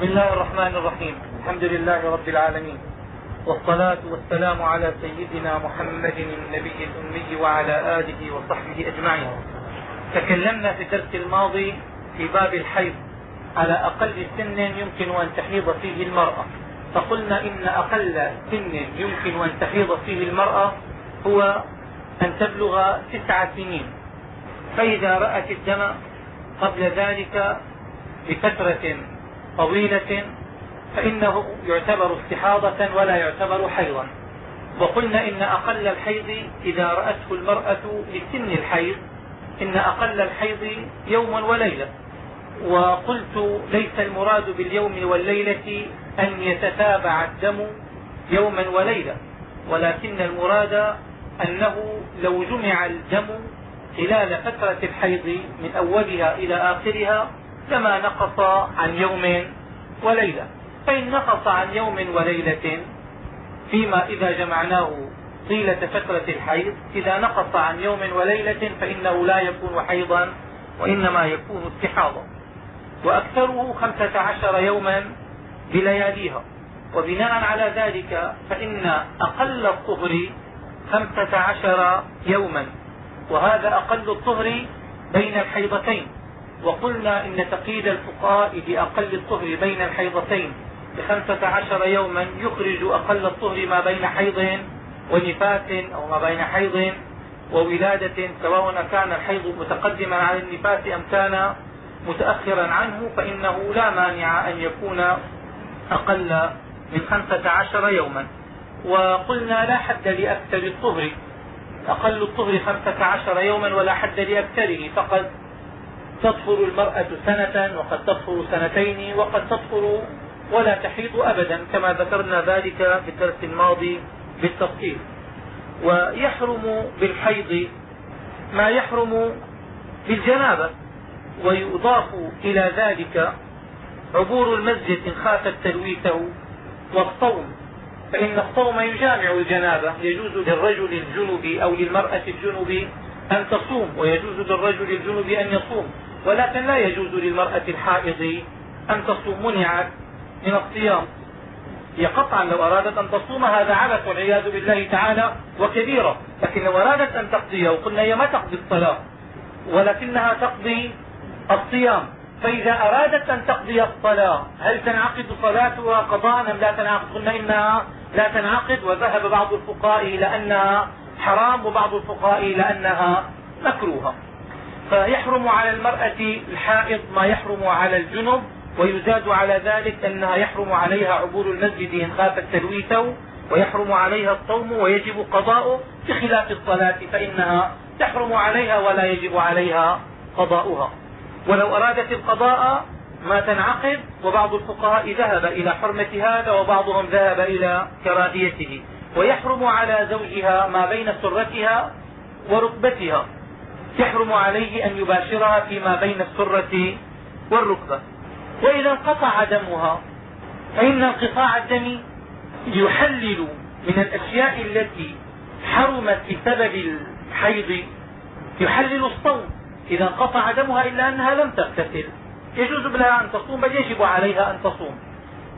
بسم الله الرحمن الرحيم. الحمد لله رب العالمين. والصلاة والسلام على سيدنا محمد النبي الأمي وعلى آله وصحبه أجمعين. تكلمنا في الدرس الماضي في باب الحيض. على أقل سن يمكن أن تحيض فيه المرأة. فقلنا إن أقل سن يمكن أن تحيض فيه المرأة هو أن تبلغ تسع سنين. فإذا رأت الدم قبل ذلك بفترة طويلة فإنه يعتبر استحاضة ولا يعتبر حيضا. وقلنا إن أقل الحيض إذا رأته المرأة لسن الحيض إن أقل الحيض يوما وليلة. وقلت ليس المراد باليوم والليلة أن يتتابع الدم يوما وليلة ولكن المراد أنه لو جمع الدم خلال فترة الحيض من أولها إلى آخرها لما نقص عن يوم وليلة. فإن نقص عن يوم وليلة فيما إذا جمعناه طيلة فترة الحيض إذا نقص عن يوم وليلة فإنه لا يكون حيضا وإنما يكون استحاضا. وأكثره خمسة عشر يوما بلياليها. وبناء على ذلك فإن أقل الطهر خمسة عشر يوما. وهذا أقل الطهر بين الحيضتين. وقلنا إن تقييد الفقهاء بأقل الطهر بين الحيضتين بخمسة عشر يوما يخرج أقل الطهر ما بين حيض ونفاس أو ما بين حيض وولادة سواء كان الحيض متقدما على النفاس أم كان متأخرا عنه فإنه لا مانع أن يكون أقل من خمسة عشر يوما. وقلنا لا حد لأكثر الطهر أقل الطهر خمسة عشر يوما ولا حد لأكثره فقد تطهر المرأة سنة وقد تطهر سنتين وقد تطهر ولا تحيض أبدا كما ذكرنا ذلك في الدرس الماضي بالتفصيل. ويحرم بالحيض ما يحرم بالجنابة ويضاف إلى ذلك عبور المسجد إن خافت تلويثه والصوم. فإن الصوم يجامع الجنابة يجوز للرجل الجنب أو للمرأة الجنب أن تصوم ويجوز للرجل الجنب أن يصوم. ولكن لا يجوز للمرأة الحائض أن تصوم منعت من الصيام. هي قطعا لو أرادت أن تصوم هذا عبث والعياذ بالله تعالى وكبيرة لكن لو أرادت أن تقضي وقلنا هي ما تقضي الصلاة ولكنها تقضي الصيام. فإذا أرادت أن تقضي الصلاة هل تنعقد صلاتها قضاء أم لا تنعقد؟ قلنا إنها لا تنعقد وذهب بعض الفقهاء إلى أنها حرام وبعض الفقهاء إلى أنها مكروهة. فيحرم على المرأة الحائض ما يحرم على الجنب ويزاد على ذلك أنها يحرم عليها عبور المسجد إن خافت تلويثه ويحرم عليها الصوم ويجب قضاؤه بخلاف الصلاة فإنها تحرم عليها ولا يجب عليها قضاؤها. ولو أرادت القضاء ما تنعقد وبعض الفقهاء ذهب إلى حرمة هذا وبعضهم ذهب إلى كراهيته. ويحرم على زوجها ما بين سرتها وركبتها. يحرم عليه أن يباشرها فيما بين السرة والركبة. وإذا انقطع دمها فإن انقطاع الدم يحلل من الأشياء التي حرمت بسبب الحيض. يحلل الصوم. إذا انقطع دمها إلا أنها لم تغتسل. يجوز لها أن تصوم بل يجب عليها أن تصوم.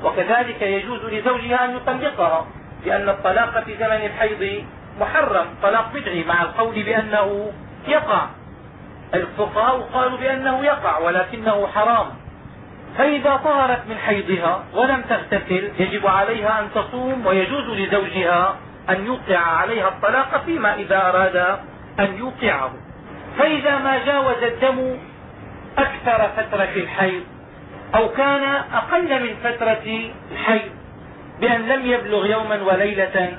وكذلك يجوز لزوجها أن يطلقها لأن الطلاق في زمن الحيض محرم. طلاق بدعي مع القول بأنه يقع. الفقهاء قالوا بأنه يقع ولكنه حرام. فإذا طهرت من حيضها ولم تغتسل يجب عليها أن تصوم ويجوز لزوجها أن يوقع عليها الطلاق فيما إذا أراد أن يوقعه. فإذا ما جاوز الدم أكثر فترة الحيض أو كان أقل من فترة الحيض بأن لم يبلغ يوما وليلة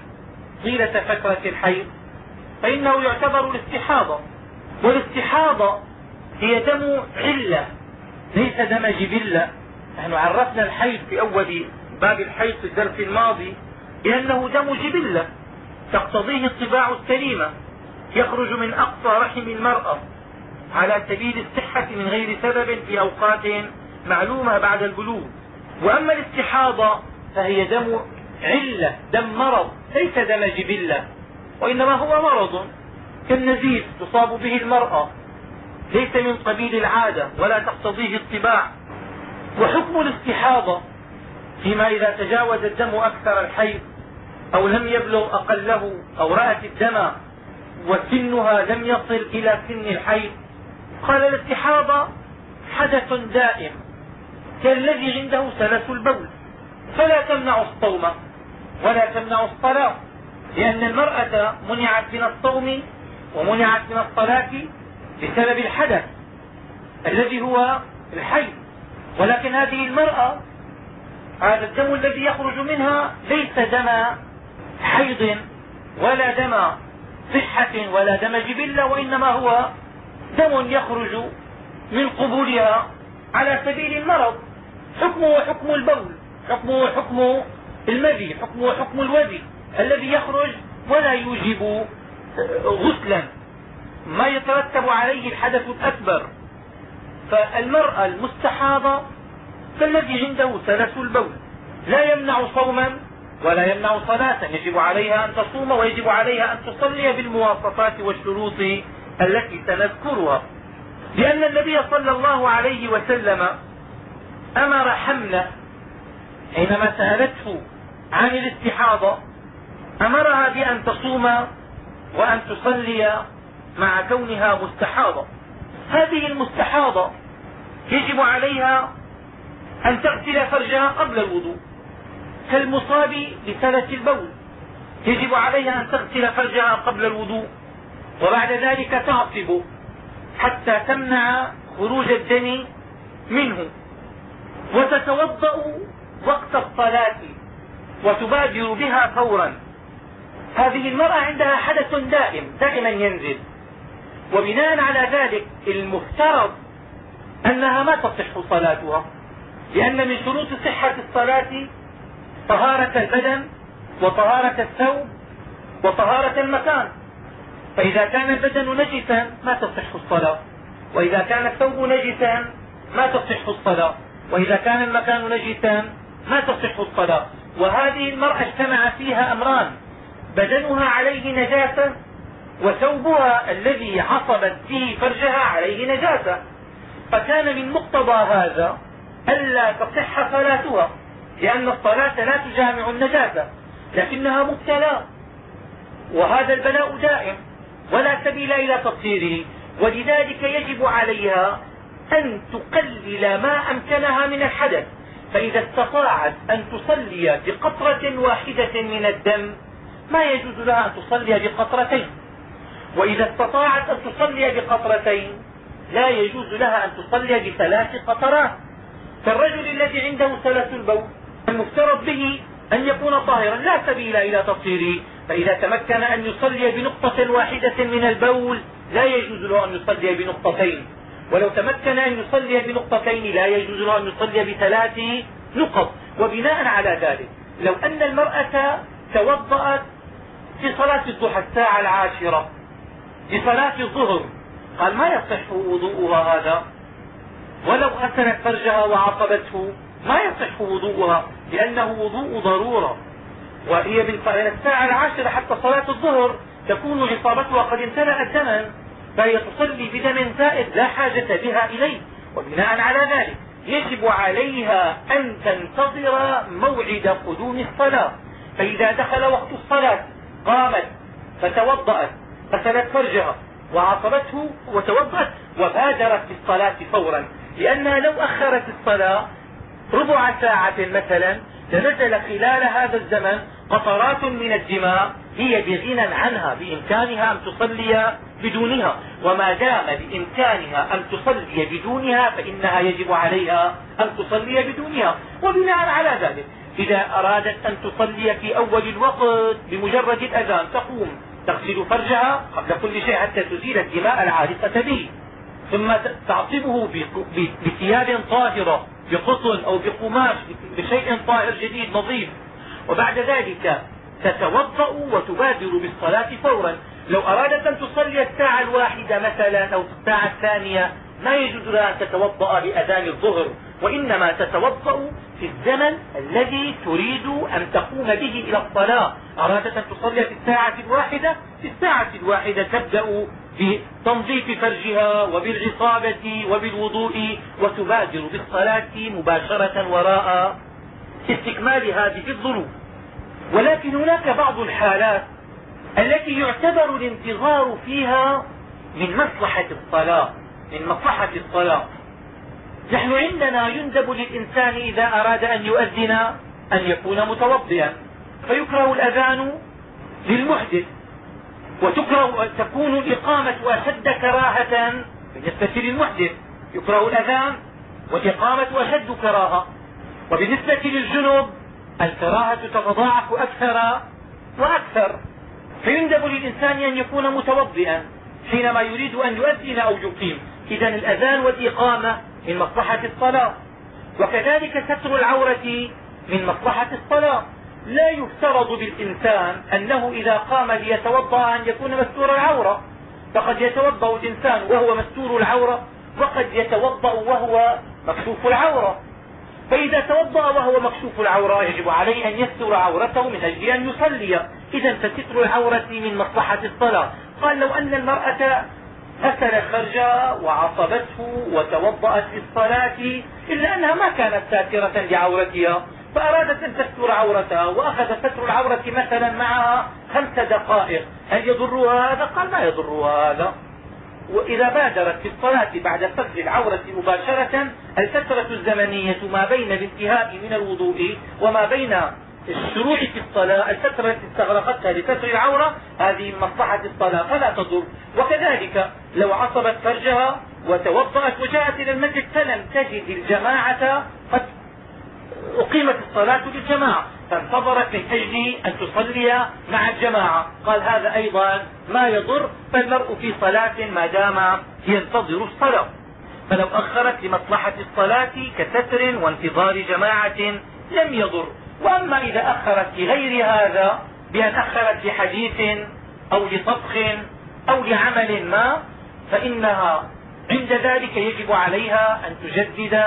طيلة فترة الحيض فإنه يعتبر الاستحاضة. والاستحاضة هي دم علة ليس دم جبلة. نحن عرفنا الحيض في أول باب الحيض في الدرس الماضي بأنه دم جبلة تقتضيه الطباع السليمة يخرج من أقصى رحم المرأة. على سبيل الصحة من غير سبب في أوقات معلومة بعد البلوغ. وأما الاستحاضة فهي دم علة دم مرض ليس دم جبلة وإنما هو مرض. كالنزيف تصاب به المرأة. ليس من قبيل العادة ولا تقتضيه الطباع. وحكم الاستحاضة فيما إذا تجاوز الدم أكثر الحيض أو لم يبلغ أقله أو رأت الدم وسنها لم يصل إلى سن الحيض. قال الاستحاضة حدث دائم. كالذي عنده سلس البول. فلا تمنع الصوم ولا تمنع الصلاة لأن المرأة منعت من الصوم ومنعت من الصلاة بسبب الحدث الذي هو الحيض ولكن هذه المرأة هذا الدم الذي يخرج منها ليس دم حيض ولا دم صحة ولا دم جبلة وإنما هو دم يخرج من قبولها على سبيل المرض. حكمه حكم البول حكمه حكم المذي حكمه حكم الوذي الذي يخرج ولا يوجب غسلا. ما يترتب عليه الحدث الأكبر. فالمرأة المستحاضة كالذي عنده سلس البول. لا يمنع صوما ولا يمنع صلاة. يجب عليها أن تصوم ويجب عليها أن تصلي بالمواصفات والشروط التي سنذكرها. لأن النبي صلى الله عليه وسلم أمر حملة حينما سألته عن الاستحاضة أمرها بأن تصوم وأن تصلي مع كونها مستحاضة. هذه المستحاضة يجب عليها أن تغسل فرجها قبل الوضوء كالمصاب بسلة البول. يجب عليها أن تغسل فرجها قبل الوضوء وبعد ذلك تعصب حتى تمنع خروج الدم منه. وتتوضأ وقت الصلاة وتبادر بها فورا. هذه المرأة عندها حدث دائم دائما ينزل. وبناء على ذلك المفترض أنها ما تصح صلاتها لأن من شروط صحة الصلاة طهارة البدن وطهارة الثوب وطهارة المكان. فإذا كان البدن نجسا ما تصح الصلاة. وإذا كان الثوب نجسا ما تصح الصلاة. وإذا كان المكان نجسا ما تصح الصلاة. وهذه المرأة اجتمع فيها أمران. بدنها عليه نجاسة وثوبها الذي عصبت فيه فرجها عليه نجاسة. فكان من مقتضى هذا ألا تصح صلاتها لأن الصلاة لا تجامع النجاسة لكنها مبتلى. وهذا البلاء دائم ولا سبيل إلى تطهيره. ولذلك يجب عليها أن تقلل ما أمكنها من الحدث. فإذا استطاعت أن تصلي بقطرة واحدة من الدم ما يجوز لها أن تصلي بقطرتين. وإذا استطاعت أن تصلي بقطرتين لا يجوز لها أن تصلي بثلاث قطرات. كالرجل الذي عنده سلس البول المفترض به أن يكون طاهرا لا سبيل إلى تطهيره. فإذا تمكن أن يصلي بنقطة واحدة من البول لا يجوز له أن يصلي بنقطتين. ولو تمكن أن يصلي بنقطتين لا يجوز له أن يصلي بثلاث نقط. وبناء على ذلك لو أن المرأة توضأت في صلاة الضحى الساعة العاشرة في صلاة الظهر. قال ما يصح وضوءها هذا؟ ولو غسلت فرجها وعصبته ما يصح وضوءها؟ لأنه وضوء ضرورة. وهي من الساعة العاشرة حتى صلاة الظهر تكون عصابتها قد امتلأت دما فهي تصلي بدم زائد لا حاجة بها إليه. وبناء على ذلك يجب عليها أن تنتظر موعد قدوم الصلاة. فإذا دخل وقت الصلاة قامت فتوضأت غسلت فرجها وعصبته وتوضأت وبادرت بالصلاة فورا. لأنها لو أخرت الصلاة ربع ساعة مثلا لنزل خلال هذا الزمن قطرات من الدماء هي بغنى عنها بإمكانها أن تصلي بدونها. وما دام بإمكانها أن تصلي بدونها فإنها يجب عليها أن تصلي بدونها. وبناء على ذلك إذا أرادت أن تصلي في أول الوقت بمجرد الأذان تقوم تغسل فرجها قبل كل شيء حتى تزيل الدماء العالقة به. ثم تعصبه بثياب طاهرة بقطن أو بقماش بشيء طاهر جديد نظيف. وبعد ذلك تتوضأ وتبادر بالصلاة فورا. لو أرادت أن تصلي الساعة الواحدة مثلا أو الساعة الثانية ما يجوز لها أن تتوضأ بأذان الظهر وإنما تتوضأ الزمن الذي تريد أن تقوم به إلى الصلاة. أرادت أن تصلي في الساعة الواحدة؟ في الساعة الواحدة تبدأ بتنظيف فرجها وبالعصابة وبالوضوء وتبادر بالصلاة مباشرة وراء استكمال هذه الظروف. ولكن هناك بعض الحالات التي يعتبر الانتظار فيها من مصلحة الصلاة من مصلحة الصلاة. نحن عندنا يندب للإنسان إذا أراد أن يؤذن أن يكون متوضئا. فيكره الأذان للمحدث وتكره تكون الإقامة أشد كراهة بالنسبة للمحدث. يكره الأذان والإقامة أشد كراهة. وبالنسبة للجنب الكراهة تتضاعف أكثر وأكثر. فيندب للإنسان أن يكون متوضئا حينما يريد أن يؤذن أو يقيم. إذا الأذان والإقامة من مصلحة الصلاة وكذلك ستر العورة من مصلحة الصلاة لا يفترض بالإنسان أنه إذا قام ليتوضأ أن يكون مستور العورة. فقد يتوضأ الإنسان وهو مستور العورة وقد يتوضأ وهو مكشوف العورة. فإذا توضأ وهو مكشوف العورة يجب عليه أن يستر عورته من أجل أن يصلي. إذا فستر العورة من مصلحة الصلاة قال لو أن المرأة غسلت فرجها وعصبته وتوضأت للصلاة إلا أنها ما كانت ساترة لعورتها فأرادت أن تستر عورتها وأخذ ستر العورة مثلا معها خمس دقائق. هل يضرها هذا؟ قال ما يضرها هذا. وإذا بادرت في الصلاة بعد ستر العورة مباشرة الفترة الزمنية ما بين الانتهاء من الوضوء وما بين الشروع في الصلاة الفترة التي استغرقتها لستر العورة هذه من مصلحة الصلاة فلا تضر. وكذلك لو عصبت فرجها وتوضأت وجاءت إلى المسجد فلم تجد الجماعة قد أقيمت الصلاة للجماعة. فانتظرت من أجل أن تصلي مع الجماعة. قال هذا أيضا ما يضر فالمرء في صلاة ما دام ينتظر الصلاة. فلو أخرت لمصلحة الصلاة كستر وانتظار جماعة لم يضر. وأما إذا أخرت لغير هذا بأن أخرت لحديث أو لطبخ أو لعمل ما فإنها عند ذلك يجب عليها أن تجدد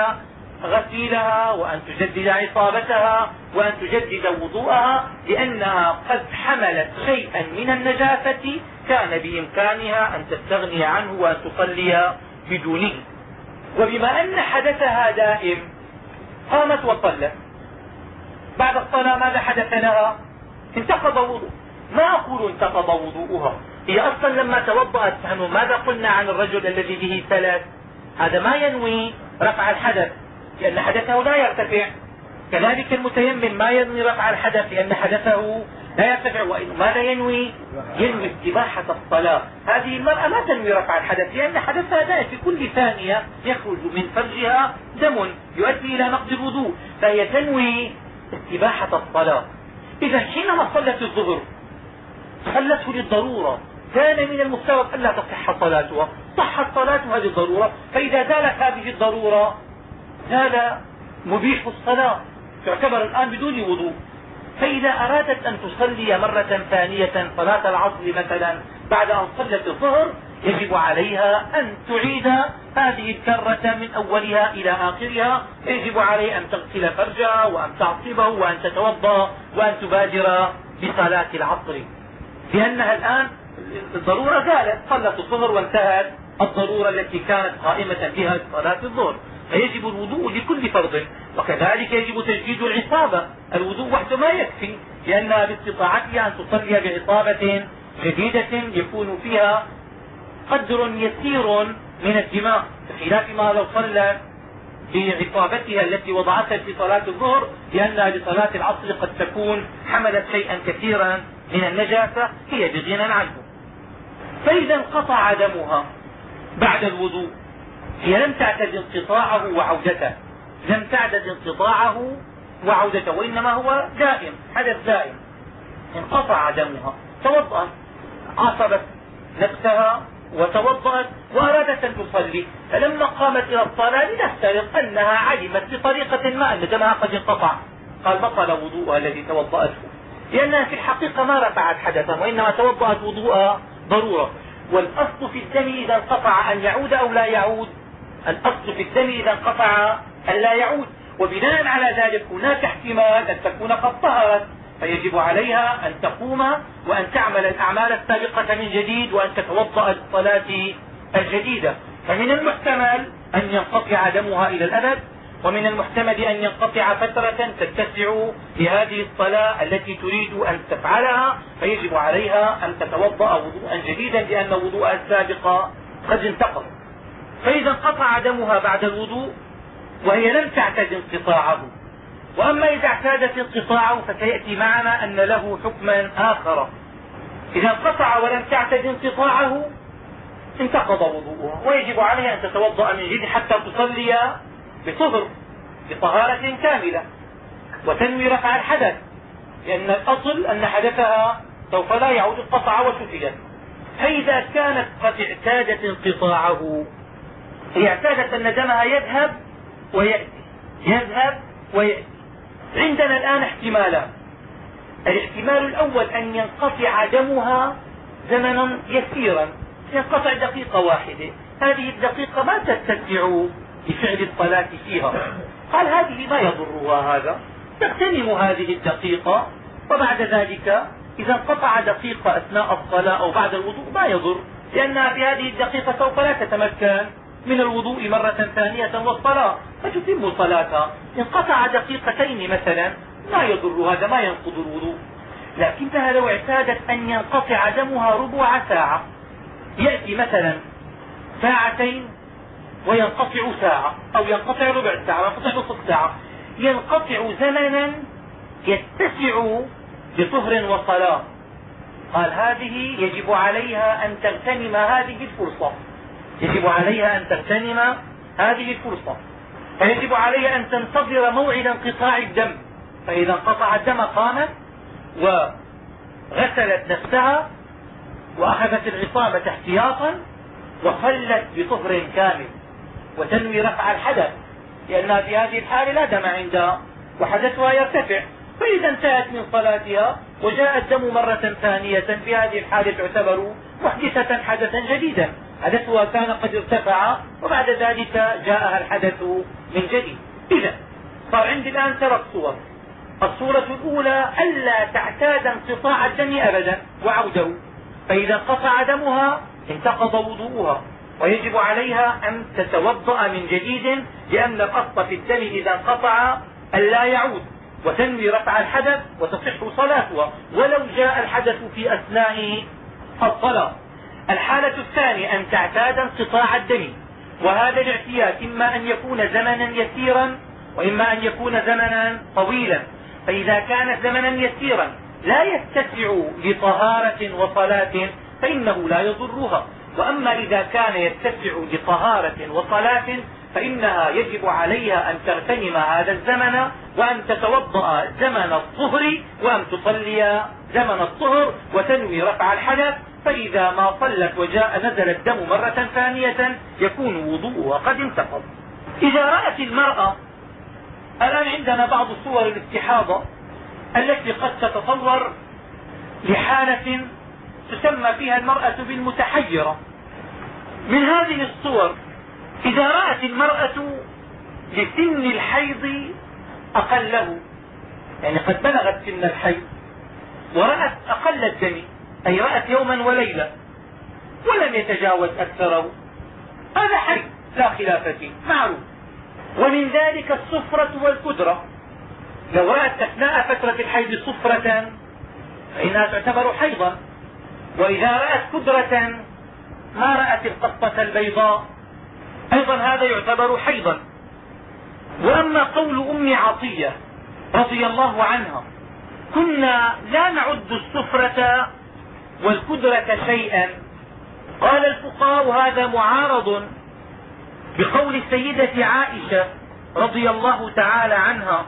غسيلها وأن تجدد عصابتها وأن تجدد وضوءها لأنها قد حملت شيئا من النجاسة كان بإمكانها أن تستغني عنه وأن تصلي بدونه. وبما أن حدثها دائم قامت وصلت. بعد الصلاة ماذا حدث لها؟ انتقض وضوء. ما أقول انتقض وضوءها. هي أصلا لما توضأت نحن ماذا قلنا عن الرجل الذي به ثلاث هذا ما ينوي رفع الحدث لأن حدثه لا يرتفع. كذلك المتيمم ما ينوي رفع الحدث لأن حدثه لا يرتفع. ماذا ينوي؟ ينوي استباحة الصلاة. هذه المرأة لا تنوي رفع الحدث لأن حدثها دائم في كل ثانية يخرج من فرجها دم يؤدي إلى نقض الوضوء. فهي تنوي استباحة الصلاة إذا حينما صلت الظهر صلته للضرورة. كان من المفترض ألا تصح صلاتها. صحت صلاتها للضرورة. فإذا زالت هذه الضرورة زال مبيح الصلاة. تعتبر الآن بدون وضوء. فإذا أرادت أن تصلي مرة ثانية صلاة العصر مثلا بعد أن صلت الظهر يجب عليها أن تعيد هذه الكرة من أولها إلى آخرها. يجب عليها أن تغسل فرجها وأن تعصبه وأن تتوضأ وأن تبادر بصلاة العصر. لأنها الآن الضرورة زالت صلت الظهر وانتهت. الضرورة التي كانت قائمة بها صلاة الظهر. فيجب الوضوء لكل فرض وكذلك يجب تجديد العصابة. الوضوء وحده ما يكفي. لأنها باستطاعتها أن تصلي بعصابة جديدة يكون فيها قدر يسير من الدماء. بخلاف ما لو صلت بعصابتها التي وضعتها في صلاة الظهر لأنها لصلاة العصر قد تكون حملت شيئا كثيرا من النجاسة هي بغنى عنه. فإذا انقطع دمها بعد الوضوء هي لم تعتد انقطاعه وعودته. لم تعدد انقطاعه وعودته وإنما هو دائم حدث دائم. انقطع دمها. توضأت عصبت نفسها وتوضأت وأرادت أن تصلي فلما قامت إلى الصلاة لنفترض أنها علمت بطريقة ما أن دمها قد انقطع. قال بطل وضوءها الذي توضأته. لأنها في الحقيقة ما رفعت حدثا وإنما توضأت وضوءها ضرورة. والأصل في الدم إذا انقطع أن يعود أو لا يعود. الأصل في الدم إذا انقطع أن لا يعود. وبناء على ذلك هناك احتمال أن تكون قد طهرت. فيجب عليها أن تقوم وأن تعمل الأعمال السابقة من جديد وأن تتوضأ للصلاة الجديدة. فمن المحتمل أن ينقطع دمها إلى الأبد ومن المحتمل أن ينقطع فترة تتسع لهذه الصلاة التي تريد أن تفعلها فيجب عليها أن تتوضأ وضوءا جديدا لأن وضوءها السابق قد انتقض. فإذا انقطع دمها بعد الوضوء وهي لم تعتد انقطاعه وأما إذا اعتادت انقطاعه فسيأتي معنا أن له حكما آخر. إذا انقطع ولم تعتد انقطاعه انتقض وضوءها ويجب عليها أن تتوضأ من جديد حتى تصلي بطهر بطهارة كاملة وتنوي رفع الحدث. لأن الأصل أن حدثها سوف لا يعود انقطع وشفيت فإذا كانت قد اعتادت انقطاعه هي اعتادت أن دمها يذهب ويأتي. يذهب ويأتي. عندنا الآن احتمالان الاحتمال الأول أن ينقطع دمها زمنا يسيرا. ينقطع دقيقة واحدة. هذه الدقيقة ما تتسع لفعل الصلاة فيها. قال هذه ما يضرها هذا؟ تغتنم هذه الدقيقة وبعد ذلك إذا انقطع دقيقة أثناء الصلاة أو بعد الوضوء ما يضر لأنها في هذه الدقيقة سوف لا تتمكن. من الوضوء مرة ثانية والصلاة. فتتم صلاتها انقطع دقيقتين مثلا. ما يضر هذا ما ينقض الوضوء. لكنها لو اعتادت أن ينقطع دمها ربع ساعة. يأتي مثلا ساعتين وينقطع ساعة أو ينقطع ربع ساعة وينقطع نصف ساعة. ينقطع زمنا يتسع بطهر وصلاة. قال هذه يجب عليها أن تغتنم هذه الفرصة. يجب عليها أن تغتنم هذه الفرصة فيجب عليها أن تنتظر موعد انقطاع الدم فإذا انقطع الدم قامت وغسلت نفسها وأخذت العصابة احتياطا وصلت بطهر كامل وتنوي رفع الحدث لأنها في هذه الحالة لا دم عندها وحدثها يرتفع فإذا انتهت من صلاتها وجاء الدم مرة ثانية في هذه الحالة تعتبر محدثة حدثا جديدا. حدثها كان قد ارتفع وبعد ذلك جاءها الحدث من جديد. إذا صار عندي الآن ثلاث صور. الصورة الأولى ألا تعتاد انقطاع الدم أبدا وعوده. فإذا انقطع دمها انتقض وضوءها. ويجب عليها أن تتوضأ من جديد لأن الأصل في الدم إذا انقطع أن لا يعود. وتنوي رفع الحدث وتصح صلاتها. ولو جاء الحدث في أثناء الصلاة. الحالة الثانية أن تعتاد انقطاع الدم وهذا الاعتياد إما أن يكون زمنا يسيرا وإما أن يكون زمنا طويلا. فإذا كانت زمنا يسيرا لا يتسع لطهارة وصلاة فإنه لا يضرها. وأما إذا كان يتسع لطهارة وصلاة فإنها يجب عليها أن تغتنم هذا الزمن وأن تتوضأ زمن الظهر وأن تصلي زمن الظهر وتنوي رفع الحدث فإذا ما صلت وجاء نزل الدم مرة ثانية يكون وضوءها قد انتقض. إذا رأت المرأة الآن عندنا بعض صور الاستحاضة التي قد تتصور لحالة تسمى فيها المرأة بالمتحيرة. من هذه الصور إذا رأت المرأة لسن الحيض أقله يعني قد بلغت سن الحيض ورأت أقل الدم أي رأت يوما وليلة ولم يتجاوز أكثره هذا حيض لا خلاف فيه معروف. ومن ذلك الصفرة والكدرة لو رأت أثناء فترة الحيض صفرة فإنها تعتبر حيضا. وإذا رأت كدرة ما رأت القطة البيضاء. أيضا هذا يعتبر حيضا. وأما قول أم عطية رضي الله عنها كنا لا نعد السفرة والكدرة شيئا. قال الفقهاء هذا معارض بقول السيدة عائشة رضي الله تعالى عنها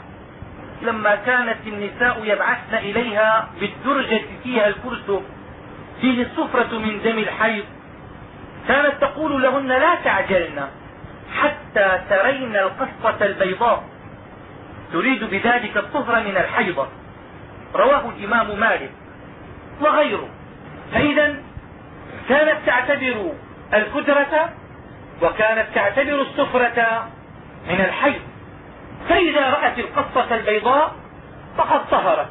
لما كانت النساء يبعثن إليها بالدرجة فيها الكرسف فيه السفرة من دم الحيض. كانت تقول لهن لا تعجلن حتى ترين القصة البيضاء. تريد بذلك الطهر من الحيضة رواه الإمام مالك وغيره. فإذا كانت تعتبر الكدرة وكانت تعتبر السفرة من الحيض فإذا رأت القصة البيضاء فقد طهرت.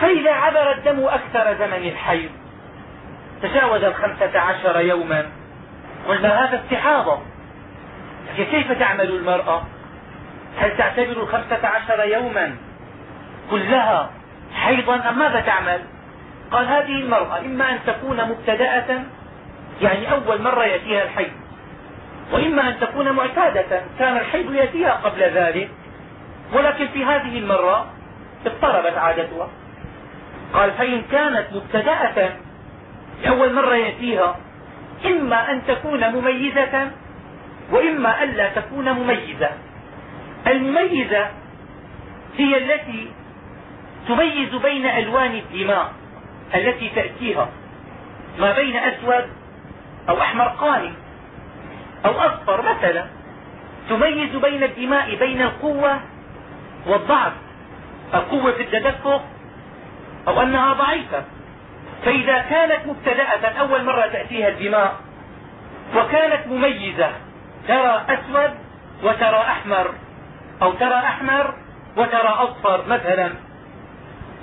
فإذا عبر الدم أكثر زمن الحيض تجاوز الخمسة عشر يوما. قلنا هذا استحاضة. كيف تعمل المرأة؟ هل تعتبر الخمسة عشر يوما كلها حيضا أم ماذا تعمل؟ قال هذه المرأة إما أن تكون مبتدأة يعني أول مرة يأتيها الحيض وإما أن تكون معتادة كان الحيض يأتيها قبل ذلك ولكن في هذه المرة اضطربت عادتها. قال فإن كانت مبتدأة لأول مرة يأتيها إما أن تكون مميزة وإما ألا تكون مميزة. المميزة هي التي تميز بين ألوان الدماء. التي تأتيها ما بين أسود أو أحمر قاني أو أصفر مثلا تميز بين الدماء بين القوة والضعف. القوة في التدفق أو أنها ضعيفة. فإذا كانت مبتدأة أول مرة تأتيها الدماء وكانت مميزة ترى أسود وترى أحمر أو ترى أحمر وترى أصفر مثلا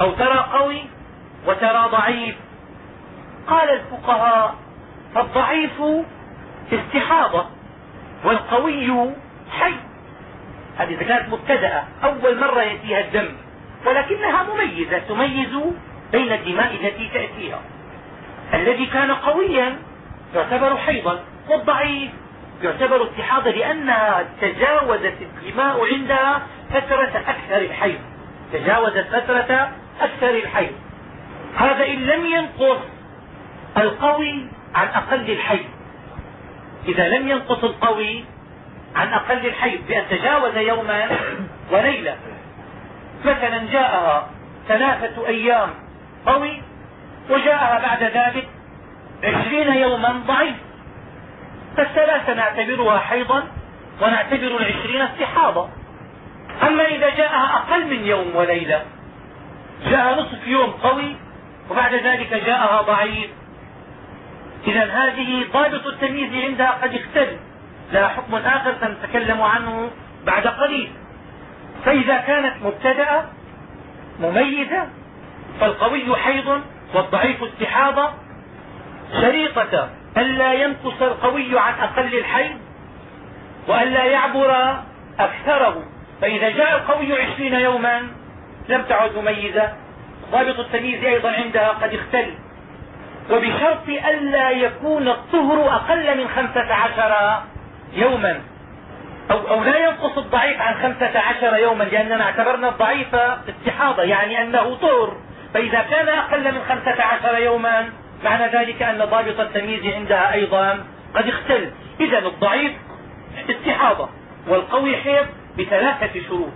أو ترى قوي وترى ضعيف. قال الفقهاء فالضعيف استحاضة والقوي حي. هذه كانت مبتدأة أول مرة يأتيها الدم ولكنها مميزة تميز بين الدماء التي تأتيها. الذي كان قويا يعتبر حيضا والضعيف يعتبر اتحاضا لأنها تجاوزت الدماء عندها فترة أكثر الحيض. تجاوزت فترة أكثر الحيض. هذا إن لم ينقص القوي عن أقل الحيض إذا لم ينقص القوي عن أقل الحيض بأن تجاوز يوما وليلة. مثلا جاءها ثلاثة أيام قوي وجاءها بعد ذلك عشرين يوما ضعيف. فالثلاثة نعتبرها حيضا ونعتبر العشرين استحاضة أما إذا جاءها أقل من يوم وليلة جاء نصف يوم قوي وبعد ذلك جاءها ضعيف. إذا هذه ضابط التمييز عندها قد اختل. لها حكم آخر سنتكلم عنه بعد قليل. فإذا كانت مبتدأة مميزة فالقوي حيض والضعيف استحاضة. شريطة ألا ينقص القوي عن أقل الحيض وألا يعبر أكثره. فإذا جاء القوي عشرين يوما لم تعد مميزة. ضابط التمييز أيضا عندها قد اختل. وبشرط ألا يكون الطهر أقل من خمسة عشر يوما. أو, أو لا ينقص الضعيف عن خمسة عشر يوما لأننا اعتبرنا الضعيف استحاضة يعني أنه طهر. فإذا كان أقل من خمسة عشر يوما معنى ذلك أن ضابط التمييز عندها أيضا قد اختل. إذا الضعيف استحاضة والقوي حيض بثلاثة شروط.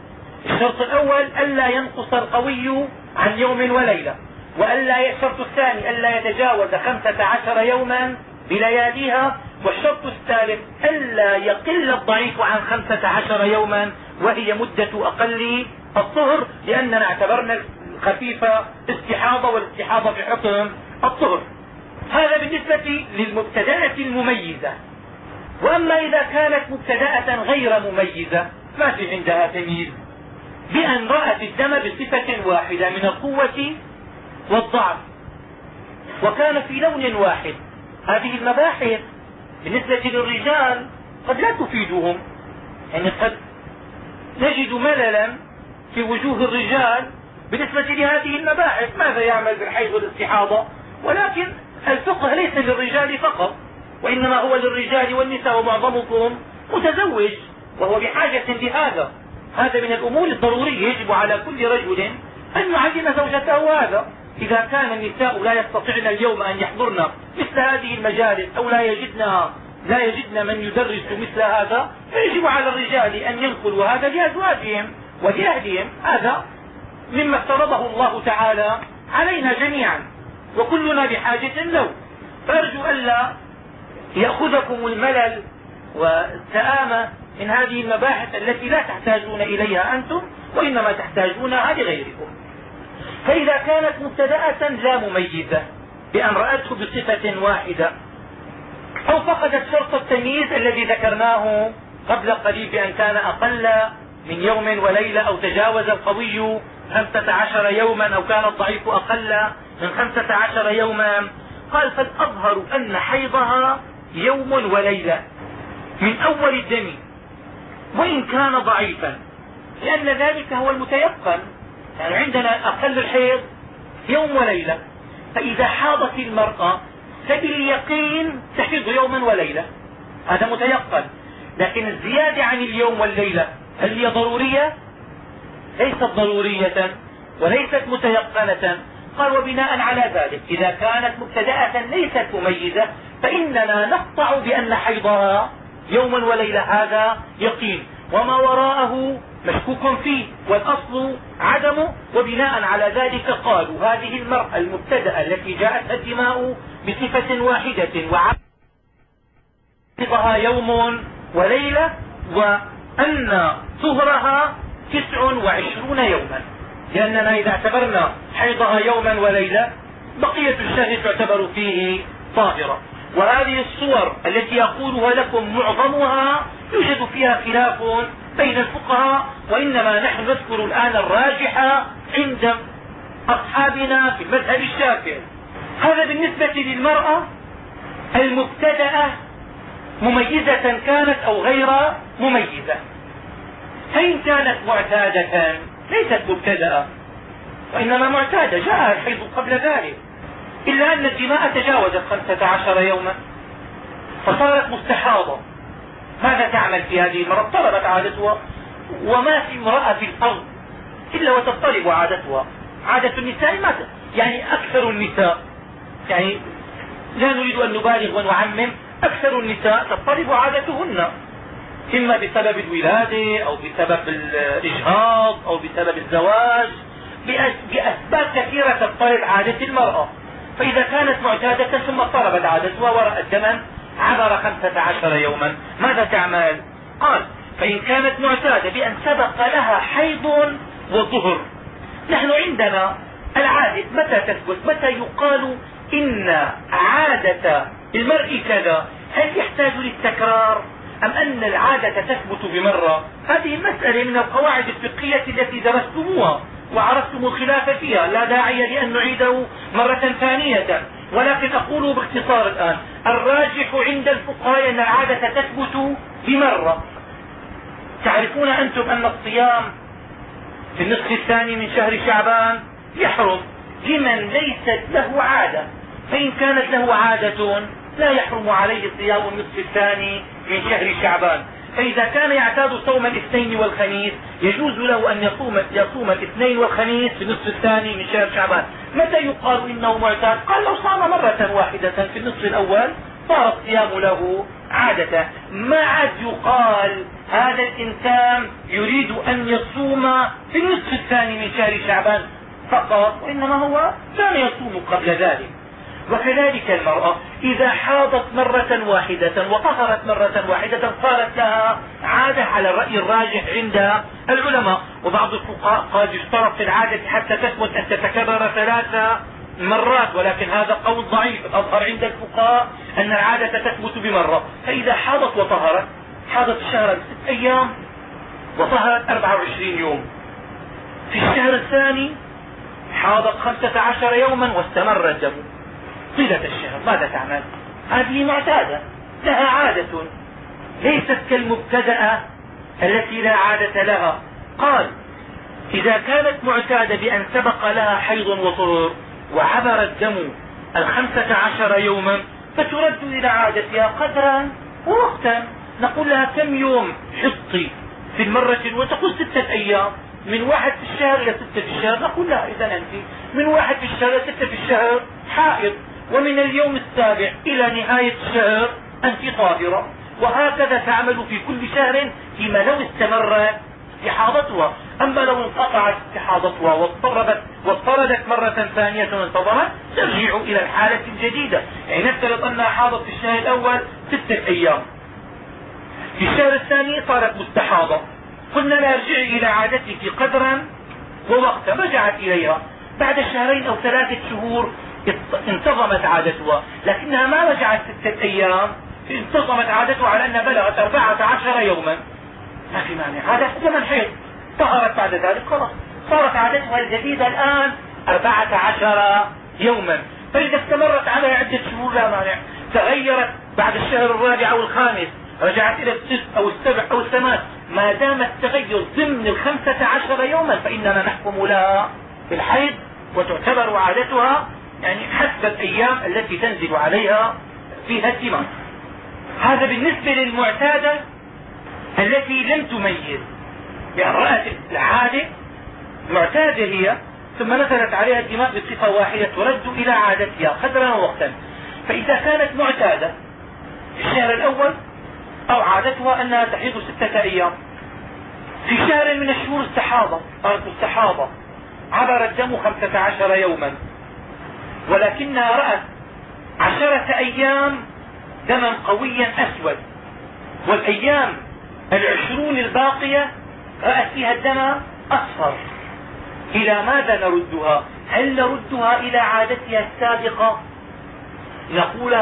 الشرط الأول ألا ينقص القوي عن يوم وليلة وألا الشرط الثاني ألا يتجاوز خمسة عشر يوما بلياليها والشرط الثالث ألا يقل الضعيف عن خمسة عشر يوما وهي مدة أقل الطهر لأننا اعتبرنا الخفيفة استحاضة والاستحاضة في حكم الطهر. هذا بالنسبة للمبتدأة المميزة. وأما إذا كانت مبتدأة غير مميزة ما في عندها تمييز. بأن رأت الدم بصفة واحدة من القوة والضعف. وكان في لون واحد. هذه المباحث بالنسبة للرجال قد لا تفيدهم. يعني قد نجد مللا في وجوه الرجال بالنسبة لهذه المباحث. ماذا يعمل بالحيض والاستحاضة ولكن الفقه ليس للرجال فقط وإنما هو للرجال والنساء ومعظمكم متزوج وهو بحاجة لهذا. هذا من الأمور الضرورية يجب على كل رجل أن يعلم زوجته هذا. إذا كان النساء لا يستطعن اليوم أن يحضرن مثل هذه المجالس أو لا يجدن لا يجدن من يدرس مثل هذا فيجب على الرجال أن ينقلوا هذا لأزواجهم ولأهلهم. هذا مما افترضه الله تعالى علينا جميعا وكلنا بحاجة له. فأرجو ألا يأخذكم الملل والسآمة من هذه المباحث التي لا تحتاجون إليها أنتم وإنما تحتاجونها لغيركم. فإذا كانت مبتدأة لا مميزة بأن رأته بصفة واحدة أو فقدت شرط التمييز الذي ذكرناه قبل قليل بأن كان أقل من يوم وليلة أو تجاوز القوي خمسة عشر يوما أو كان الضعيف أقل من خمسة عشر يوما. قال فالأظهر أن حيضها يوم وليلة من أول الدم وإن كان ضعيفا. لأن ذلك هو المتيقن. يعني عندنا أقل الحيض يوم وليلة. فإذا حاضت المرأة فباليقين تحيض يوما وليلة. هذا متيقن. لكن الزيادة عن اليوم والليلة هل هي ضرورية؟ ليست ضرورية وليست متيقنة. قال وبناء على ذلك إذا كانت مبتدأة ليست مميزة فإننا نقطع بأن حيضها يوما وليلة هذا يقين. وما وراءه مشكوك فيه والأصل عدمه وبناء على ذلك قالوا هذه المرأة المبتدأة التي جاءتها الدماء بصفة واحدة وعرضها يوم وليلة وأن طهرها تسع وعشرون يوما. لأننا إذا اعتبرنا حيضها يوما وليلة بقية الشهر تعتبر فيه طاهرة. وهذه الصور التي أقولها لكم معظمها يوجد فيها خلاف بين الفقهاء وإنما نحن نذكر الآن الراجح عند أصحابنا في المذهب الشافعي. هذا بالنسبة للمرأة المبتدأة مميزة كانت أو غير مميزة. فإن كانت معتادة ليست مبتدأة وإنما معتادة جاء الحيض قبل ذلك. إلا أن الدماء تجاوزت خمسة عشر يوما. فصارت مستحاضة. ماذا تعمل في هذه المرأة طلبت عادتها. وما في امرأة في الأرض إلا وتضطرب عادتها. عادة النساء ماذا يعني أكثر النساء. يعني لا نريد أن نبالغ ونعمم. أكثر النساء تضطرب عادتهن. إما بسبب الولادة أو بسبب الإجهاض أو بسبب الزواج. بأسباب كثيرة تضطرب عادة المرأة. فإذا كانت معتادة ثم اضطربت عادتها ورأت دما عبر خمسة عشر يوما. ماذا تعمل؟ قال فإن كانت معتادة بأن سبق لها حيض وظهر نحن عندنا العادة متى تثبت؟ متى يقال إن عادة المرء كذا؟ هل يحتاج للتكرار أم أن العادة تثبت بمرة؟ هذه مسألة من القواعد الفقهية التي درستموها. وعرفتم الخلاف فيها لا داعي لأن نعيده مرة ثانية. ولكن أقول باختصار الآن الراجح عند الفقهاء أن العادة تثبت بمرة. تعرفون أنتم أن الصيام في النصف الثاني من شهر شعبان يحرم. لمن ليست له عادة؟ فإن كانت له عادة لا يحرم عليه صيام النصف الثاني من شهر شعبان. فإذا كان يعتاد صوم الاثنين والخميس يجوز له أن يصوم يصوم الاثنين والخميس في النصف الثاني من شهر شعبان. متى يقال إنه معتاد؟ قال لو صام مرة واحدة في النصف الأول صار الصيام له عادة. ما عاد يقال هذا الإنسان يريد أن يصوم في النصف الثاني من شهر شعبان فقط وإنما هو كان يصوم قبل ذلك. وكذلك المرأة إذا حاضت مرة واحدة وطهرت مرة واحدة صارت لها عادة على الرأي الراجح عند العلماء. وبعض الفقهاء قد يشترط في العادة حتى تثبت أن تتكرر ثلاث مرات ولكن هذا قول ضعيف. الأظهر عند الفقهاء أن العادة تثبت بمرة. فإذا حاضت وطهرت حاضت الشهر ست أيام وطهرت 24 يوم. في الشهر الثاني حاضت خمسة عشر يوما واستمر الدم طيلة الشهر ماذا تعمل؟ هذه معتادة لها عادة. ليست كالمبتدأة التي لا عادة لها. قال إذا كانت معتادة بأن سبق لها حيض وطهر وعبر الدم الخمسة عشر يوما فترد إلى عادتها قدرا ووقتا. نقول لها كم يوم حطي في المرة وتقول ستة أيام من واحد في الشهر إلى ستة في الشهر؟ نقول لها إذا أنت من واحد في الشهر إلى ستة في الشهر حائض. ومن اليوم السابع إلى نهاية الشهر أنت طاهرة وهكذا تعمل في كل شهر فيما لو استمرت استحاضتها أما لو انقطعت استحاضتها واضطربت واضطردت مرة ثانية وانتظمت ترجع إلى الحالة الجديدة. يعني نفترض أنها حاضت في الشهر الأول ستة أيام. في الشهر الثاني صارت مستحاضة. قلنا لا ارجعي إلى عادتك قدرا ووقتا رجعت إليها. بعد شهرين أو ثلاثة شهور انتظمت عادتها لكنها ما رجعت ستة أيام. انتظمت عادتها على أنها بلغت أربعة عشر يوما. ما في مانع هذا زمن حيض طهرت بعد ذلك. خلاص. صارت عادتها الجديدة الآن أربعة عشر يوما. فإذا استمرت على عدة شهور لا مانع. تغيرت بعد الشهر الرابع أو الخامس رجعت إلى الست أو السبع أو الثمان ما دام التغير ضمن الخمسة عشر يوما فإننا نحكم لها بالحيض وتعتبر عادتها يعني حسب الأيام التي تنزل عليها فيها الدماء هذا بالنسبة للمعتادة التي لم تميز. يعني رأت العادة معتادة هي ثم نزلت عليها الدماء بصفة واحدة ترد إلى عادتها قدرا ووقتا. فإذا كانت معتادة في الشهر الأول أو عادتها أنها تحيض ستة أيام. في شهر من الشهور استحاضة قالت استحاضة عبر الدم خمسة عشر يوما. ولكنها رأت عشرة أيام دما قويا أسود. والأيام العشرون الباقية رأت فيها الدم أصفر. إلى ماذا نردها؟ هل نردها إلى عادتها السابقة؟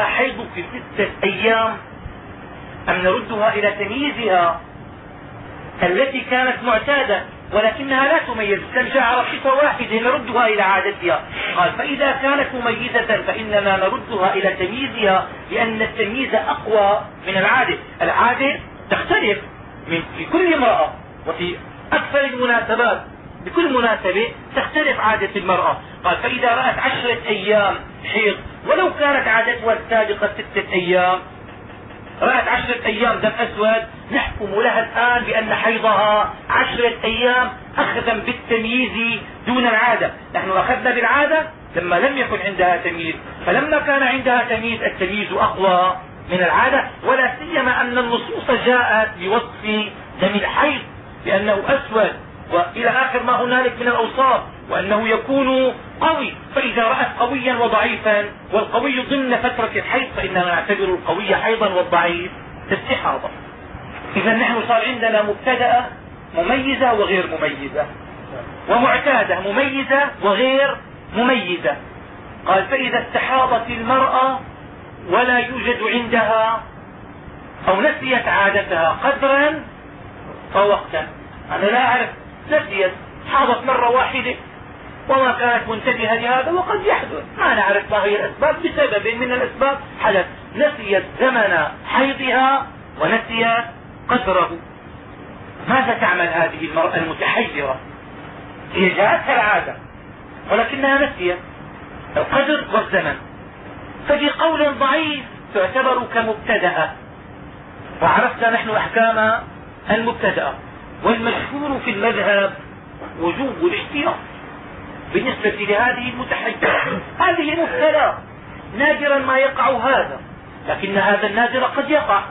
حيض في ستة أيام. أم نردها إلى تمييزها التي كانت معتادة؟ ولكنها لا تميز. على صفة واحدة نردها إلى عادتها. قال فإذا كانت مميزة فإننا نردها إلى تمييزها لأن التمييز أقوى من العادة. العادة تختلف من في كل امرأة وفي أكثر المناسبات. بكل مناسبة تختلف عادة المرأة. قال فإذا رأت عشرة أيام حيض ولو كانت عادتها السابقة ستة أيام رأت عشرة أيام دم أسود نحكم لها الآن بأن حيضها عشرة أيام أخذا بالتمييز دون العادة. نحن أخذنا بالعادة لما لم يكن عندها تمييز. فلما كان عندها تمييز التمييز أقوى من العادة ولا سيما أن النصوص جاءت بوصف دم الحيض بأنه أسود وإلى آخر ما هنالك من الأوصاف. وأنه يكون قوي فإذا رأت قويا وضعيفا والقوي ضمن فترة الحيض فإننا نعتبر القوي حيضا والضعيف استحاضة. إذا نحن صار عندنا مبتدأة مميزة وغير مميزة ومعتادة مميزة وغير مميزة. قال فإذا استحاضت المرأة ولا يوجد عندها أو نسيت عادتها قدرا فوقتا. أنا لا أعرف نسيت حاضت مرة واحدة وما كانت منتبهة لهذا وقد يحدث. ما نعرف ما هي الأسباب بسبب من الأسباب حدث. نسيت زمن حيضها ونسيت قدره. ماذا تعمل هذه المرأة المتحيرة؟ هي جاءتها العادة ولكنها نسيت القدر والزمن. ففي قول ضعيف تعتبر كمبتدأة وعرفنا نحن أحكام المبتدأة والمشهور في المذهب وجوب الاحتياط. بالنسبة لهذه المتحجرة هذه مبتلى نادرا ما يقع هذا. لكن هذا النادر قد يقع.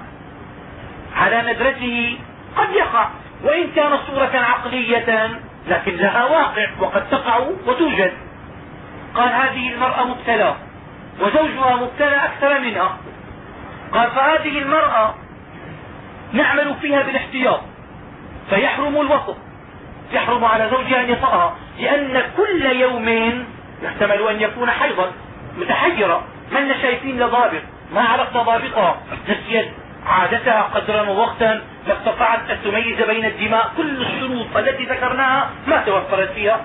على ندرته قد يقع. وإن كان صورة عقلية لكن لها واقع وقد تقع وتوجد. قال هذه المرأة مبتلى وزوجها مبتلى أكثر منها. قال فهذه المرأة نعمل فيها بالاحتياط. فيحرم الوسط. يحرم على زوجها ان يطأها لأن كل يوم يحتمل أن يكون حيضا متحيرة من شايفين لضابط ما عرفت ضابطها نسيت عادتها قدرا ووقتا لا استطاعت أن تميز بين الدماء كل الشروط التي ذكرناها ما توفرت فيها.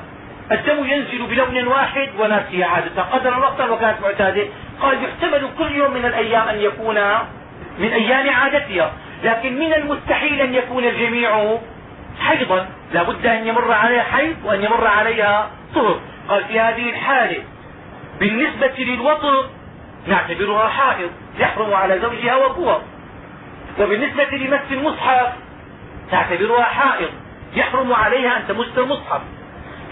الدم ينزل بلون واحد وناسي عادتها قدرا وقتا وكانت معتادة. قال يحتمل كل يوم من الأيام أن يكون من أيام عادتها لكن من المستحيل أن يكون الجميع حيضا. لا بد أن يمر عليها حيض وأن يمر عليها طهر. قال في هذه الحالة بالنسبة للوطر نعتبرها حائض يحرم على زوجها وابوها وبالنسبة لمس المصحف نعتبرها حائض يحرم عليها أن تمس المصحف.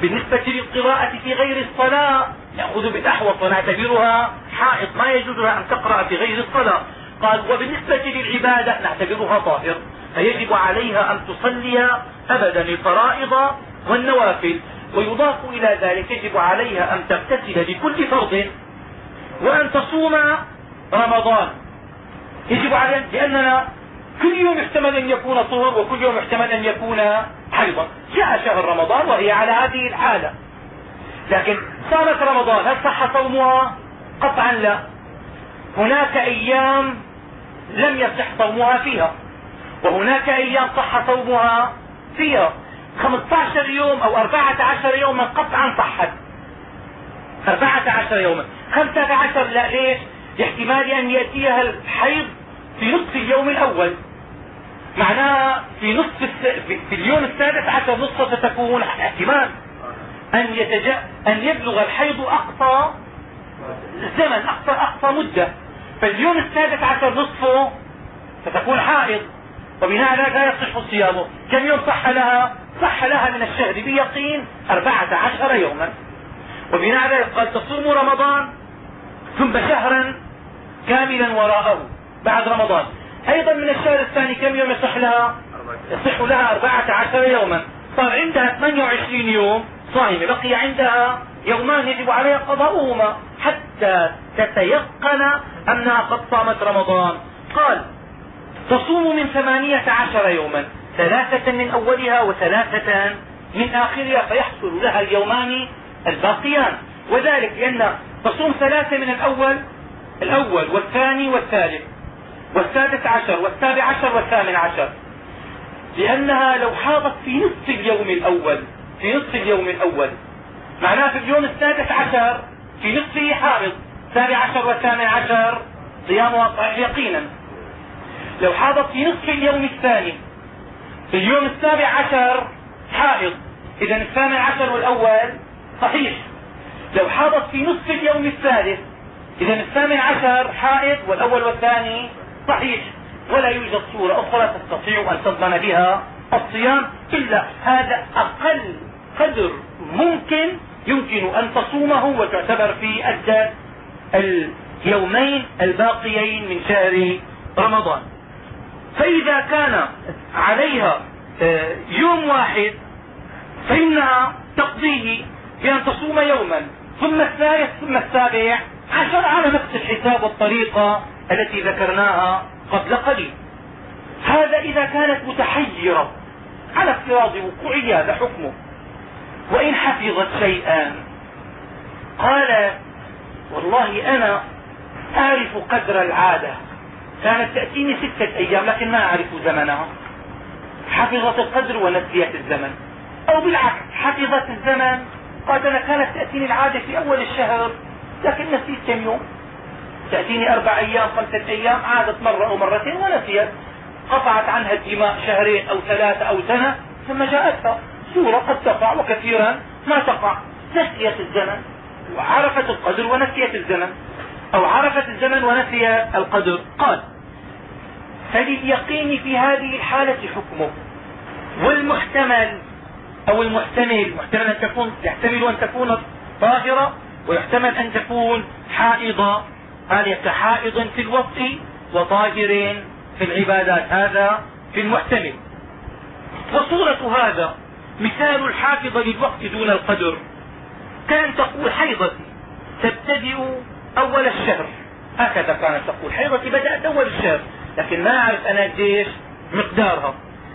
بالنسبة للقراءة في غير الصلاة نأخذ بالأحوط ونعتبرها حائض. ما يجوز لها أن تقرأ في غير الصلاة. قال وبالنسبة للعبادة نعتبرها طاهر. فيجب عليها أن تصلي أبدا الفرائض والنوافل ويضاف إلى ذلك يجب عليها أن تغتسل لكل فرض. وأن تصوم رمضان يجب عليها لأننا كل يوم يحتمل أن يكون طهر وكل يوم يحتمل أن يكون حيضا. جاء شهر رمضان وهي على هذه الحالة. لكن صامت رمضان هل صح صومها؟ قطعا لا. هناك أيام لم يصح صومها فيها. وهناك أيام صح صومها فيها 15 يوم أو 14 يوما قطعا صحت. 14 يوما. 15 لا ليش؟ لاحتمال أن يأتيها الحيض في نصف اليوم الأول. معناها في نصف في اليوم السادس عشر نصفه ستكون احتمال أن يتج... أن يبلغ الحيض أقصى زمن أقصى أقصى مدة. فاليوم السادس عشر نصفه ستكون حائض وبناء على لا يصح صيامه. كم يوم صح لها؟ صح لها من الشهر بيقين أربعة عشر يوما. وبناء على قال تصوم رمضان ثم شهرا كاملا وراءه بعد رمضان. أيضا من الشهر الثاني كم يوم يصح لها؟ يصح لها أربعة عشر يوما. صار عندها 28 يوم صائمة بقي عندها يومان يجب عليها قضاؤهما حتى تتيقن أنها قد صامت رمضان. قال تصوم من ثمانية عشر يوما ثلاثة من أولها وثلاثة من آخرها فيحصل لها اليومان الباقيان. وذلك لأن تصوم ثلاثة من الأول الأول والثاني والثالث والسادس عشر والسابع عشر والثامن عشر. لأنها لو حاضت في نصف اليوم الأول في نصف اليوم الأول. معناها في اليوم السادس عشر في نصفه حائض السابع عشر والثامن عشر صيامها صحيح يقينا. لو حاضت في نصف اليوم الثاني. في اليوم السابع عشر حائض. إذا الثامن عشر والأول صحيح. لو حاضت في نصف اليوم الثالث إذا الثامن عشر حائض والأول والثاني صحيح. ولا يوجد صورة أخرى تستطيع أن تضمن بها الصيام إلا هذا أقل قدر ممكن يمكن أن تصومه وتعتبر في ادى اليومين الباقيين من شهر رمضان. فإذا كان عليها آه، يوم واحد فإنها تقضيه بأن تصوم يوما. ثم الثالث ثم السابع عشر على نفس الحساب والطريقة التي ذكرناها قبل قليل. هذا إذا كانت متحيرة على افتراض وقوعها هذا حكمه. وإن حفظت شيئا قال والله أنا أعرف قدر العادة. كانت تأتيني ستة أيام لكن ما أعرف زمنها. حفظت القدر ونسيت الزمن. أو بالعكس حفظت الزمن. قالت أنا كانت تأتيني العادة في أول الشهر لكن نسيت كم يوم. تأتيني أربع أيام خمسة أيام عادت مرة أو مرتين ونسيت. قطعت عنها الدماء شهرين أو ثلاثة أو سنة ثم جاءتها. سورة قد تقع وكثيرا ما تقع. نسيت الزمن. وعرفت القدر ونسيت الزمن. أو عرفت الزمن ونسيت القدر. قال فلليقين في هذه الحالة حكمه. والمحتمل أو المحتمل محتمل أن تكون يحتمل أن تكون طاهرة ويحتمل أن تكون حائضة. قال كحائض في الوطء وطاهر في العبادات. هذا في المحتمل. وصورة هذا مثال الحافظ للوقت دون القدر. كان تقول حيضتي تبتدئ أول الشهر. هكذا كانت تقول. حيضتي بدأت أول الشهر. لكن ما أعرف أنا قديش مقدارها.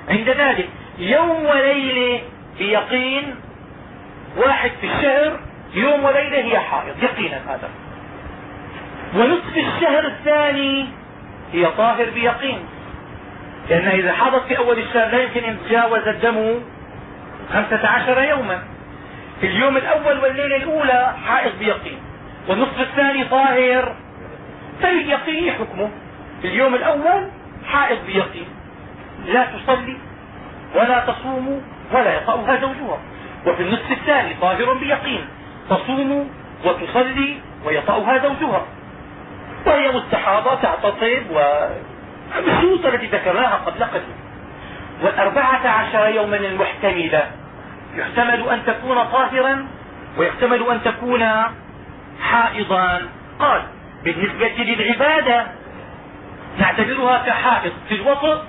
عند ذلك يوم وليلة بيقين واحد في الشهر يوم وليلة هي حائض. يقينا هذا. ونصف الشهر الثاني هي طاهر بيقين. لأنها إذا حاضت في أول الشهر لا يمكن أن تجاوز الدم خمسة عشر يوما. في اليوم الأول والليلة الأولى حائض بيقين. والنصف الثاني طاهر فاليقين حكمه. في اليوم الأول حائض بيقين. لا تصلي ولا تصوم ولا يطأها زوجها. وفي النصف الثاني طاهر بيقين. تصوم وتصلي ويطأها زوجها. وهي مستحاضة تعتصب والشروط التي ذكرناها قبل قليل. والأربعة عشر يوما المحتملة يحتمل أن تكون طاهرا ويحتمل أن تكون حائضا. قال بالنسبة للعبادة نعتبرها كحائض في الوسط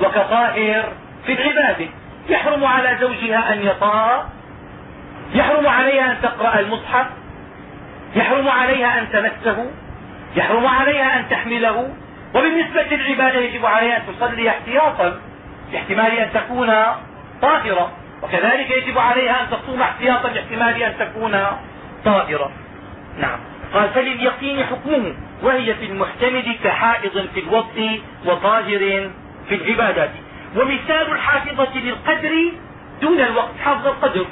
وكطاهر في العبادة. يحرم على زوجها أن يطاع يحرم عليها أن تقرأ المصحف يحرم عليها أن تمسه يحرم عليها أن تحمله. وبالنسبة للعبادة يجب عليها أن تصلي احتياطا لاحتمال أن تكون طاهرة. وكذلك يجب عليها أن تصوم احتياطا لاحتمال أن تكون طاهرة. نعم. قال فلليقين حكمه وهي في المحتمل كحائض في الوضع وطاهر في العبادات. ومثال الحافظة للقدر دون الوقت حافظ القدر.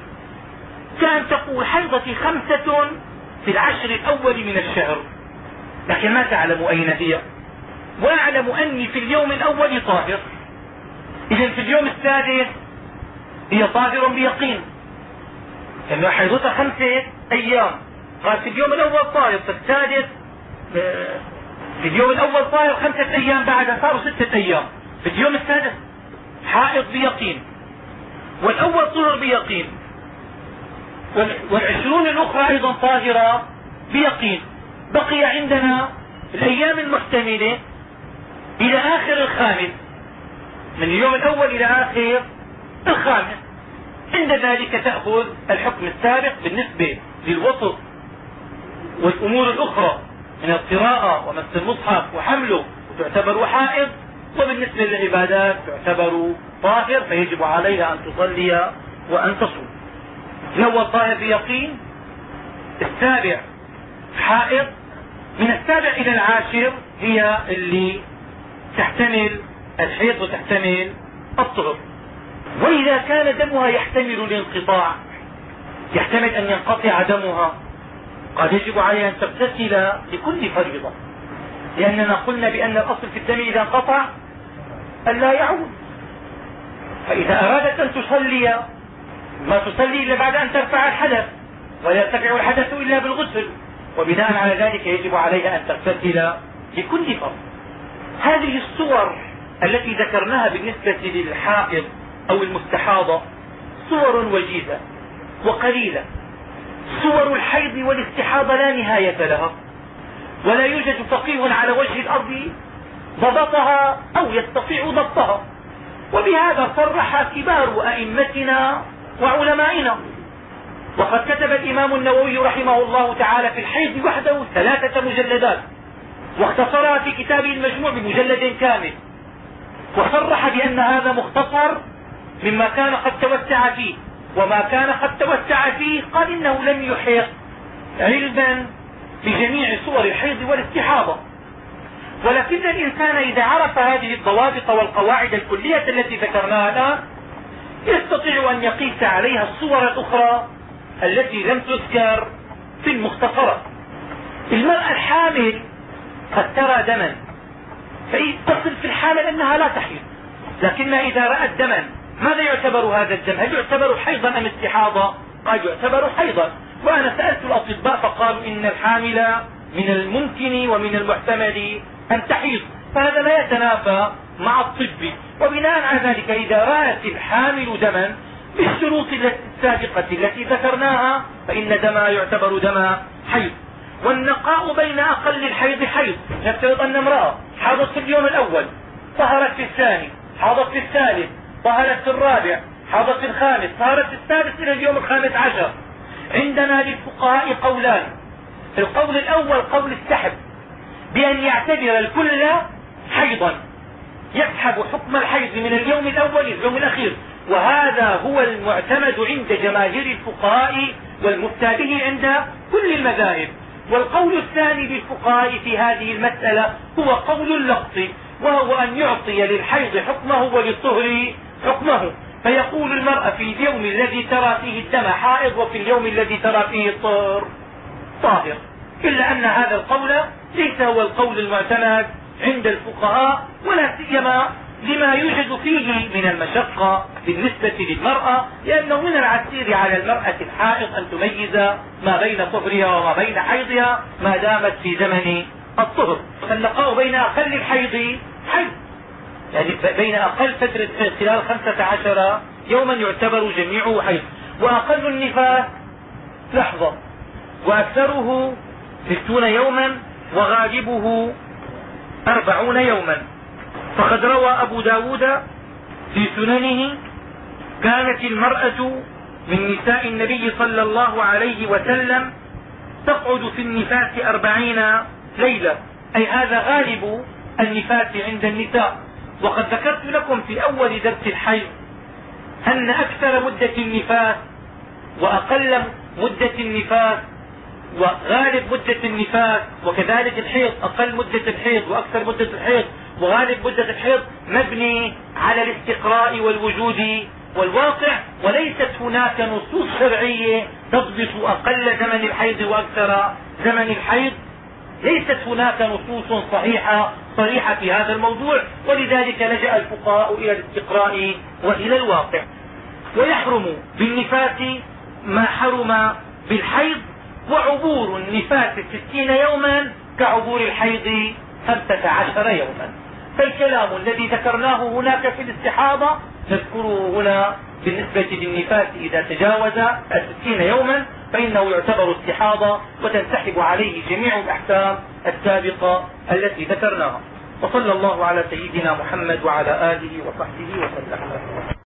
كان تقول حيضتي خمسة في العشر الأول من الشهر. لكن ما تعلم أين هي؟ وأعلم أني في اليوم الأول طاهر. إذا في اليوم السادس هي طاهر بيقين. لأنه حيضتها خمسة أيام. قال في اليوم الأول طاهر في آه، في اليوم الأول طاهر خمسة أيام بعدها صاروا ستة أيام. في اليوم السادس حائض بيقين. والأول طهر بيقين. والعشرون الأخرى أيضا طاهرة بيقين. بقي عندنا الأيام المحتملة إلى آخر الخامس. من اليوم الأول إلى آخر الخامس. عند ذلك تأخذ الحكم السابق بالنسبة للوسط والأمور الأخرى من القراءة ومس المصحف وحمله تعتبر حائض وبالنسبة للعبادات تعتبر طاهر فيجب عليها أن تصلي وأن تصوم. الأول طاهر بيقين السابع حائض من السابع إلى العاشر هي اللي تحتمل الحيض وتحتمل الطهر. وإذا كان دمها يحتمل الانقطاع يحتمل أن ينقطع دمها. قد يجب عليها أن تغتسل لكل فريضة. لأننا قلنا بأن الأصل في الدم إذا انقطع أن لا يعود. فإذا أرادت أن تصلي ما تصلي إلا بعد أن ترفع الحدث ولا يرتفع الحدث إلا بالغسل. وبناء على ذلك يجب عليها أن تغتسل لكل فرض. هذه الصور التي ذكرناها بالنسبة للحائض أو المستحاضة صور وجيزة وقليلة. صور الحيض والاستحاضة لا نهاية لها. ولا يوجد فقيه على وجه الأرض ضبطها أو يستطيع ضبطها. وبهذا صرح كبار أئمتنا وعلمائنا. وقد كتب الإمام النووي رحمه الله تعالى في الحيض وحده ثلاثة مجلدات. واختصرها في كتابه المجموع بمجلد كامل. وصرح بأن هذا مختصر مما كان قد توسع فيه. وما كان قد توسع فيه قال إنه لم يحيط. علما بجميع صور الحيض والاستحاضة. ولكن الإنسان إذا عرف هذه الضوابط والقواعد الكلية التي ذكرناها الآن يستطيع أن يقيس عليها الصور الأخرى التي لم تذكر في المختصرات المرأة الحامل قد ترى دما تصل في الحامل أنها لا تحيض لكنها إذا رأت دما ماذا يعتبر هذا الدم هل يعتبر حيضا أم استحاضة قال يعتبر حيضا. وأنا سألت الأطباء فقالوا إن الحامل من الممكن ومن المحتمل أن تحيض. فهذا لا يتنافى مع الطب. وبناء على ذلك إذا رأت الحامل دما بالشروط السابقة التي ذكرناها فإن دما يعتبر دم حيض. والنقاء بين أقل الحيض حيض. نفترض أن امرأة حاضت في اليوم الأول طهرت في الثاني حاضت في الثالث طهرت الرابع في الخامس طهرت في السادس إلى اليوم الخامس عشر. عندنا للفقهاء قولان. القول الأول قول السحب بأن يعتبر الكل حيضا. يسحب حكم الحيض من اليوم الأول إلى اليوم الأخير. وهذا هو المعتمد عند جماهير الفقهاء والمفتى به عند كل المذاهب. والقول الثاني للفقهاء في هذه المسألة هو قول اللفظ وهو أن يعطي للحيض حكمه وللطهر حكمه. فيقول المرأة في اليوم الذي ترى فيه الدم حائض وفي اليوم الذي ترى فيه الطهر طاهر إلا أن هذا القول ليس هو القول المعتمد عند الفقهاء ولا سيما لما يوجد فيه من المشقة بالنسبة للمرأة لأنه من العسير على المرأة الحائض أن تميز ما بين طهرها وما بين حيضها ما دامت في زمن الطهر. فالنقاء بين أقل الحيض حيض. يعني بين أقل فترة خلال خمسة عشر يوما يعتبر جميعه حيض وأقل النفاس لحظة. وأكثره ستون يوما وغالبه أربعون يوما. فقد روى أبو ب داود في سننه كانت المرأة من نساء النبي صلى الله عليه وسلم تقعد في النفاس أربعين ليلة. أي هذا غالب النفاس عند النساء. وقد ذكرت لكم في أول درس الحيض أن أكثر مدة النفاس وأقل مدة النفاس وغالب مدة النفاس وكذلك الحيض أقل مدة الحيض وأكثر مدة الحيض وغالب مدة الحيض مبني على الاستقراء والوجود والواقع وليست هناك نصوص شرعية تضبط أقل زمن الحيض وأكثر زمن الحيض ليست هناك نصوص صحيحة صريحة في هذا الموضوع ولذلك لجأ الفقهاء إلى الاستقراء وإلى الواقع. ويحرم بالنفاس ما حرم بالحيض وعبور النفاس ستين يوما كعبور الحيض خمسة عشر يوما. فالكلام الذي ذكرناه هناك في الاستحاضة نذكره هنا بالنسبة للنفاس إذا تجاوز الستين يوما فإنه يعتبر استحاضة وتنسحب عليه جميع الأحكام السابقة التي ذكرناها. وصلى الله على سيدنا محمد وعلى آله وصحبه وسلم.